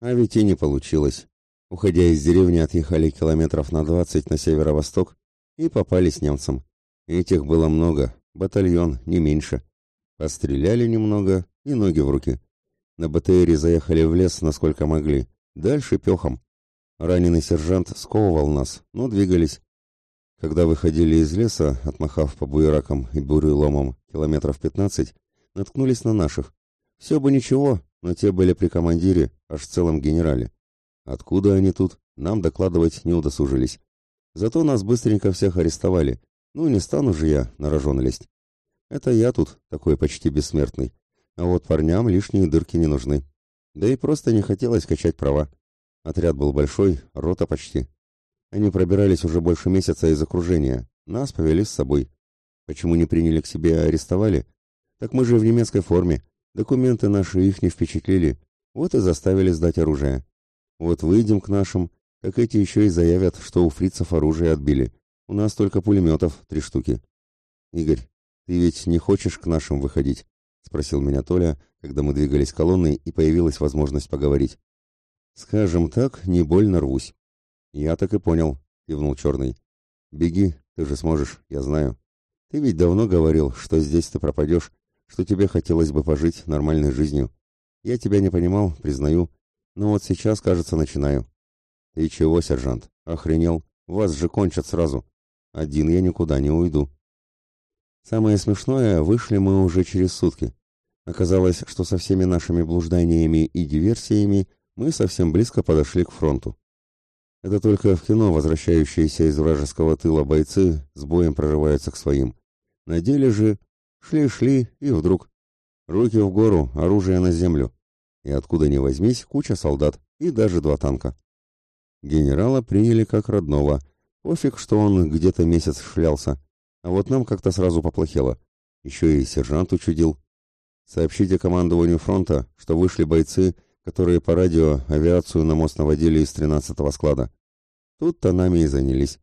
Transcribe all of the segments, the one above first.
А ведь и не получилось. Уходя из деревни, отъехали километров на двадцать на северо-восток и попались немцам. Этих было много, батальон, не меньше. Постреляли немного и ноги в руки. На БТРе заехали в лес, насколько могли. Дальше пехом. Раненый сержант сковывал нас, но двигались. Когда выходили из леса, отмахав по буеракам и буреломам километров пятнадцать, наткнулись на наших. Все бы ничего, но те были при командире, аж в целом генерале. Откуда они тут, нам докладывать не удосужились. Зато нас быстренько всех арестовали. Ну, не стану же я на рожон лезть. Это я тут, такой почти бессмертный. А вот парням лишние дырки не нужны. Да и просто не хотелось качать права. Отряд был большой, рота почти. Они пробирались уже больше месяца из окружения. Нас повели с собой. Почему не приняли к себе и арестовали? Так мы же в немецкой форме. Документы наши их не впечатлили. Вот и заставили сдать оружие. Вот выйдем к нашим, как эти еще и заявят, что у фрицев оружие отбили. У нас только пулеметов три штуки. Игорь, ты ведь не хочешь к нашим выходить? Спросил меня Толя, когда мы двигались колонной и появилась возможность поговорить. Скажем так, не больно рвусь. Я так и понял, кивнул Черный. Беги, ты же сможешь, я знаю. Ты ведь давно говорил, что здесь ты пропадешь, что тебе хотелось бы пожить нормальной жизнью. Я тебя не понимал, признаю, но вот сейчас, кажется, начинаю. И чего, сержант? Охренел? Вас же кончат сразу. Один я никуда не уйду. Самое смешное, вышли мы уже через сутки. Оказалось, что со всеми нашими блужданиями и диверсиями мы совсем близко подошли к фронту. Это только в кино возвращающиеся из вражеского тыла бойцы с боем прорываются к своим. На деле же Шли-шли, и вдруг... Руки в гору, оружие на землю. И откуда ни возьмись, куча солдат, и даже два танка. Генерала приняли как родного. Пофиг, что он где-то месяц шлялся. А вот нам как-то сразу поплохело. Еще и сержант учудил. Сообщите командованию фронта, что вышли бойцы, которые по радио авиацию на мост наводили из 13-го склада. Тут-то нами и занялись.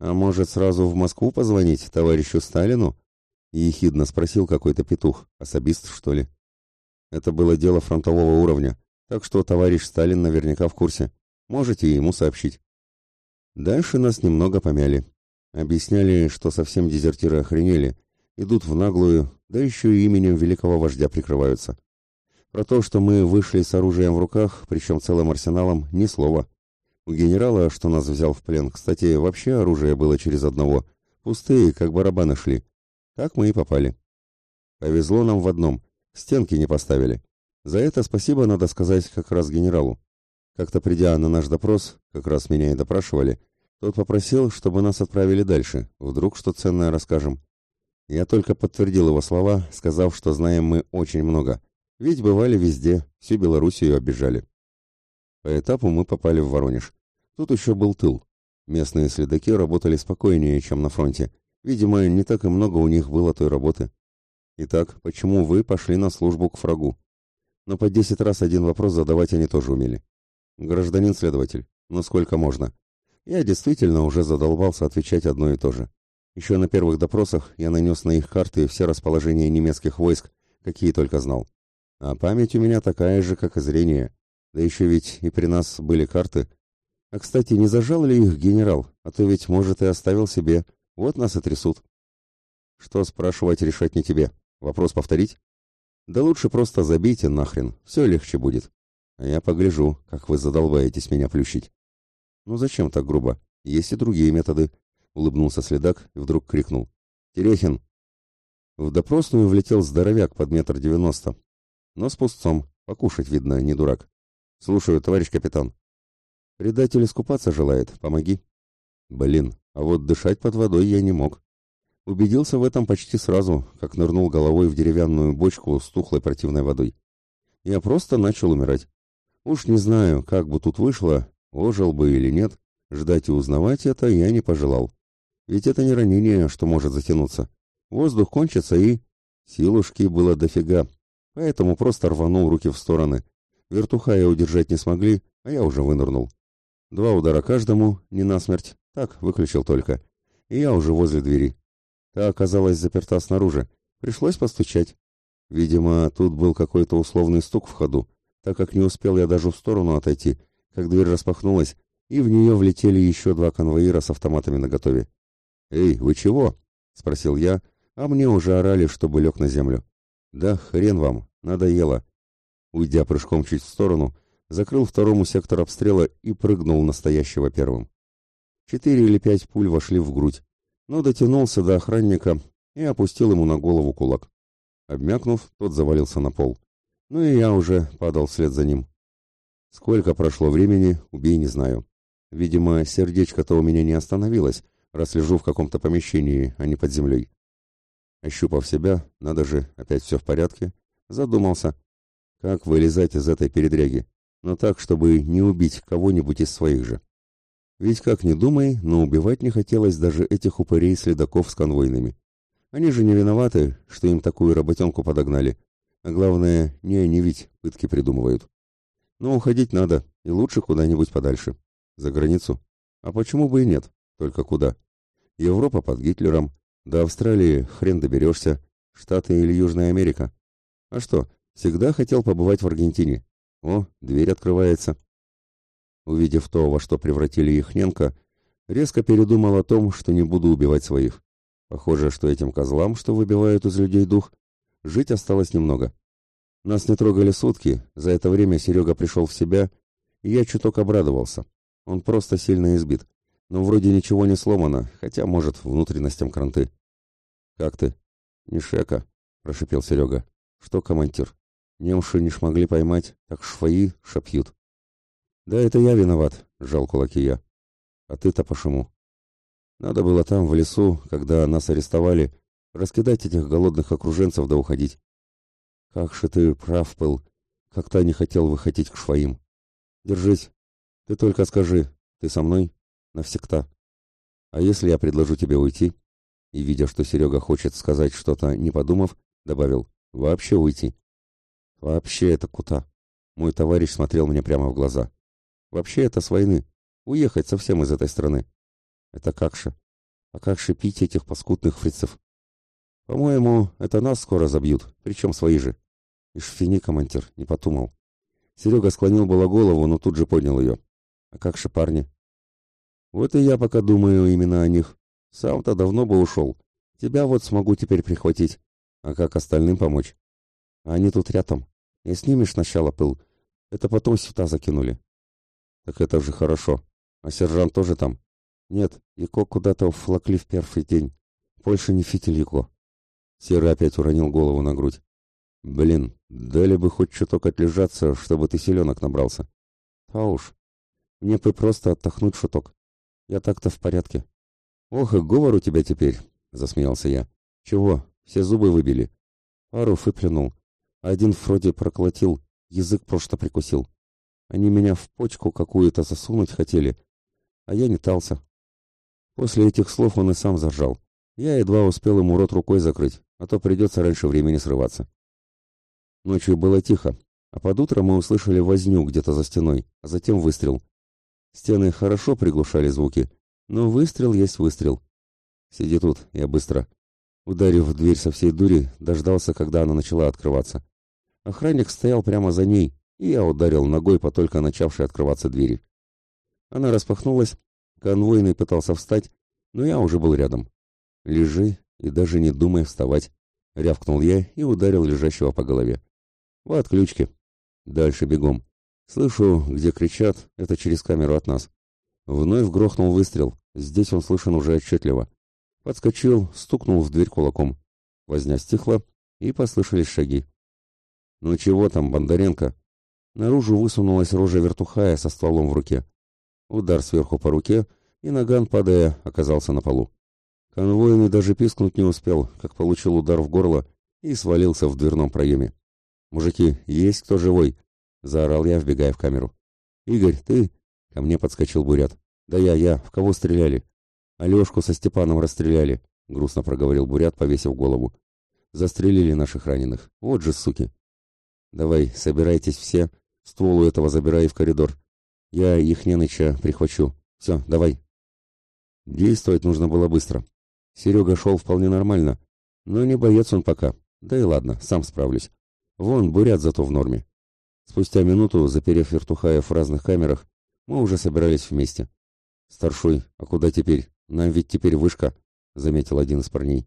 А может, сразу в Москву позвонить товарищу Сталину? И ехидно спросил какой-то петух, особист, что ли. Это было дело фронтового уровня, так что товарищ Сталин наверняка в курсе. Можете ему сообщить. Дальше нас немного помяли. Объясняли, что совсем дезертиры охренели, идут в наглую, да еще и именем великого вождя прикрываются. Про то, что мы вышли с оружием в руках, причем целым арсеналом, ни слова. У генерала, что нас взял в плен, кстати, вообще оружие было через одного. Пустые, как барабаны шли. Так мы и попали. Повезло нам в одном. Стенки не поставили. За это спасибо надо сказать как раз генералу. Как-то придя на наш допрос, как раз меня и допрашивали, тот попросил, чтобы нас отправили дальше, вдруг что ценное расскажем. Я только подтвердил его слова, сказав, что знаем мы очень много, ведь бывали везде, всю Белоруссию обижали. По этапу мы попали в Воронеж. Тут еще был тыл. Местные следаки работали спокойнее, чем на фронте, Видимо, не так и много у них было той работы. Итак, почему вы пошли на службу к врагу? Но по десять раз один вопрос задавать они тоже умели. Гражданин-следователь, ну сколько можно? Я действительно уже задолбался отвечать одно и то же. Еще на первых допросах я нанес на их карты все расположения немецких войск, какие только знал. А память у меня такая же, как и зрение. Да еще ведь и при нас были карты. А, кстати, не зажал ли их генерал? А то ведь, может, и оставил себе. Вот нас и трясут. Что спрашивать решать не тебе? Вопрос повторить? Да лучше просто забейте нахрен, все легче будет. А я погляжу, как вы задолбаетесь меня плющить. Ну зачем так грубо? Есть и другие методы. Улыбнулся следак и вдруг крикнул. Терехин! В допросную влетел здоровяк под метр девяносто. Но с пустцом. Покушать, видно, не дурак. Слушаю, товарищ капитан. Предатель искупаться желает. Помоги. Блин, а вот дышать под водой я не мог. Убедился в этом почти сразу, как нырнул головой в деревянную бочку с тухлой противной водой. Я просто начал умирать. Уж не знаю, как бы тут вышло, ожил бы или нет, ждать и узнавать это я не пожелал. Ведь это не ранение, что может затянуться. Воздух кончится и... Силушки было дофига, поэтому просто рванул руки в стороны. Вертухая удержать не смогли, а я уже вынырнул. Два удара каждому, не насмерть, так, выключил только. И я уже возле двери. Та оказалась заперта снаружи. Пришлось постучать. Видимо, тут был какой-то условный стук в ходу. так как не успел я даже в сторону отойти, как дверь распахнулась, и в нее влетели еще два конвоира с автоматами наготове. «Эй, вы чего?» — спросил я, а мне уже орали, чтобы лег на землю. «Да хрен вам, надоело». Уйдя прыжком чуть в сторону, закрыл второму сектор обстрела и прыгнул настоящего первым. Четыре или пять пуль вошли в грудь, но дотянулся до охранника и опустил ему на голову кулак. Обмякнув, тот завалился на пол. Ну и я уже падал вслед за ним. Сколько прошло времени, убей, не знаю. Видимо, сердечко-то у меня не остановилось, раз лежу в каком-то помещении, а не под землей. Ощупав себя, надо же, опять все в порядке, задумался, как вылезать из этой передряги, но так, чтобы не убить кого-нибудь из своих же. Ведь как ни думай, но убивать не хотелось даже этих упырей-следаков с конвойными. Они же не виноваты, что им такую работенку подогнали. А главное, не они ведь пытки придумывают. Но уходить надо, и лучше куда-нибудь подальше. За границу? А почему бы и нет? Только куда? Европа под Гитлером. До Австралии хрен доберешься. Штаты или Южная Америка. А что, всегда хотел побывать в Аргентине. О, дверь открывается. Увидев то, во что превратили Яхненко, резко передумал о том, что не буду убивать своих. Похоже, что этим козлам, что выбивают из людей дух, жить осталось немного. Нас не трогали сутки, за это время Серега пришел в себя, и я чуток обрадовался. Он просто сильно избит. Но вроде ничего не сломано, хотя, может, внутренностям кранты. «Как ты?» «Не шека», — прошипел Серега. «Что, командир? Немши не шмогли поймать, так швои шапьют». «Да это я виноват», — сжал кулаки я. «А ты-то почему?» «Надо было там, в лесу, когда нас арестовали, раскидать этих голодных окруженцев да уходить». «Как же ты прав был, как-то не хотел выходить к швоим. Держись. Ты только скажи, ты со мной?» навсегда. А если я предложу тебе уйти? И, видя, что Серега хочет сказать что-то, не подумав, добавил, вообще уйти. Вообще это куда? Мой товарищ смотрел мне прямо в глаза. Вообще это с войны. Уехать совсем из этой страны. Это как же? А как же пить этих паскудных фрицев? По-моему, это нас скоро забьют, причем свои же. И шфини, командир, не подумал. Серега склонил было голову, но тут же поднял ее. А как же парни? Вот и я пока думаю именно о них. Сам-то давно бы ушел. Тебя вот смогу теперь прихватить. А как остальным помочь? Они тут рядом. И снимешь сначала пыл. Это потом сюда закинули. Так это же хорошо. А сержант тоже там? Нет, Яко куда-то флакли в первый день. Больше не фитиль Яко. Серый опять уронил голову на грудь. Блин, дали бы хоть чуток отлежаться, чтобы ты селенок набрался. А уж, мне бы просто отдохнуть шуток. Я так-то в порядке. Ох, и говор у тебя теперь, засмеялся я. Чего? Все зубы выбили. Пару выплюнул. Один вроде проколотил, язык просто прикусил. Они меня в почку какую-то засунуть хотели, а я не тался. После этих слов он и сам заржал. Я едва успел ему рот рукой закрыть, а то придется раньше времени срываться. Ночью было тихо, а под утро мы услышали возню где-то за стеной, а затем выстрел. Стены хорошо приглушали звуки, но выстрел есть выстрел. Сиди тут, я быстро. Ударив в дверь со всей дури, дождался, когда она начала открываться. Охранник стоял прямо за ней, и я ударил ногой по только начавшей открываться двери. Она распахнулась, конвойный пытался встать, но я уже был рядом. «Лежи и даже не думай вставать», — рявкнул я и ударил лежащего по голове. «В отключке. Дальше бегом. Слышу, где кричат, это через камеру от нас. Вновь грохнул выстрел, здесь он слышен уже отчетливо. Подскочил, стукнул в дверь кулаком. Возня стихла, и послышались шаги. «Ну чего там, Бондаренко?» Наружу высунулась рожа вертухая со стволом в руке. Удар сверху по руке, и наган, падая, оказался на полу. Конвойный даже пискнуть не успел, как получил удар в горло и свалился в дверном проеме. «Мужики, есть кто живой?» — заорал я, вбегая в камеру. «Игорь, ты?» — ко мне подскочил Бурят. «Да я, я. В кого стреляли?» «Алешку со Степаном расстреляли», — грустно проговорил Бурят, повесив голову. «Застрелили наших раненых. Вот же суки!» «Давай, собирайтесь все. Ствол у этого забирай в коридор. Я Яхненыча прихвачу. Все, давай». Действовать нужно было быстро. Серега шел вполне нормально, но не боец он пока. Да и ладно, сам справлюсь. Вон, бурят зато в норме. Спустя минуту, заперев вертухаев в разных камерах, мы уже собирались вместе. «Старшой, а куда теперь? Нам ведь теперь вышка», — заметил один из парней.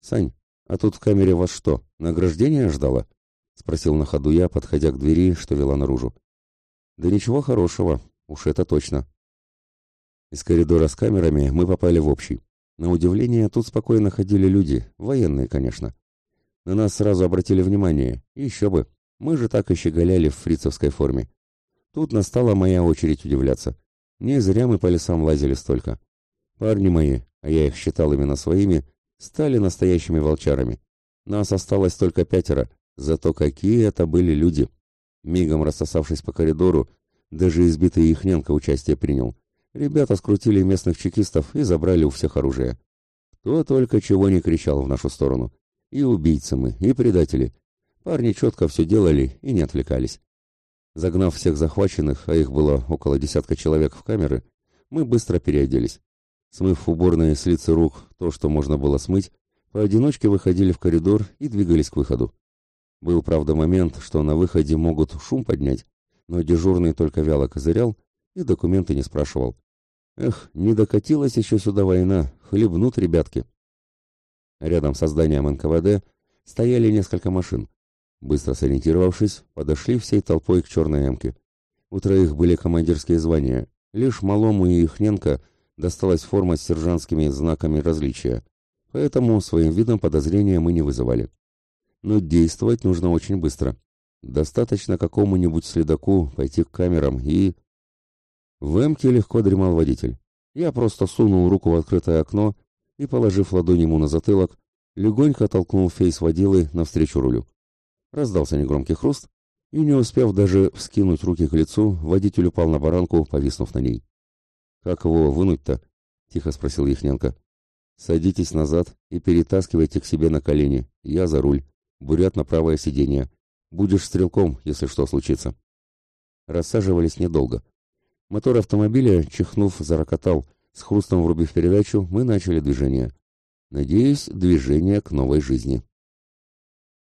«Сань, а тут в камере вас что, награждение ждало?» — спросил на ходу я, подходя к двери, что вела наружу. «Да ничего хорошего, уж это точно». Из коридора с камерами мы попали в общий. На удивление, тут спокойно ходили люди, военные, конечно. На нас сразу обратили внимание, еще бы, мы же так и щеголяли в фрицевской форме. Тут настала моя очередь удивляться. Не зря мы по лесам лазили столько. Парни мои, а я их считал именно своими, стали настоящими волчарами. Нас осталось только пятеро, зато какие это были люди. Мигом рассосавшись по коридору, даже избитый Ихненко участие принял. Ребята скрутили местных чекистов и забрали у всех оружие. Кто только чего не кричал в нашу сторону. И убийцы мы, и предатели. Парни четко все делали и не отвлекались. Загнав всех захваченных, а их было около десятка человек в камеры, мы быстро переоделись. Смыв уборные с лица рук то, что можно было смыть, поодиночке выходили в коридор и двигались к выходу. Был, правда, момент, что на выходе могут шум поднять, но дежурный только вяло козырял и документы не спрашивал. Эх, не докатилась еще сюда война, хлебнут ребятки. Рядом со зданием НКВД стояли несколько машин. Быстро сориентировавшись, подошли всей толпой к черной ямке. У троих были командирские звания. Лишь Малому и Ихненко досталась форма с сержантскими знаками различия. Поэтому своим видом подозрения мы не вызывали. Но действовать нужно очень быстро. Достаточно какому-нибудь следаку пойти к камерам и... В эмке легко дремал водитель. Я просто сунул руку в открытое окно и, положив ладонь ему на затылок, легонько толкнул фейс водилы навстречу рулю. Раздался негромкий хруст, и, не успев даже вскинуть руки к лицу, водитель упал на баранку, повиснув на ней. «Как его вынуть-то?» — тихо спросил Яхненко. «Садитесь назад и перетаскивайте к себе на колени. Я за руль. Бурят на правое сиденье. Будешь стрелком, если что случится». Рассаживались недолго. Мотор автомобиля, чихнув, зарокотал. С хрустом врубив передачу, мы начали движение. Надеюсь, движение к новой жизни.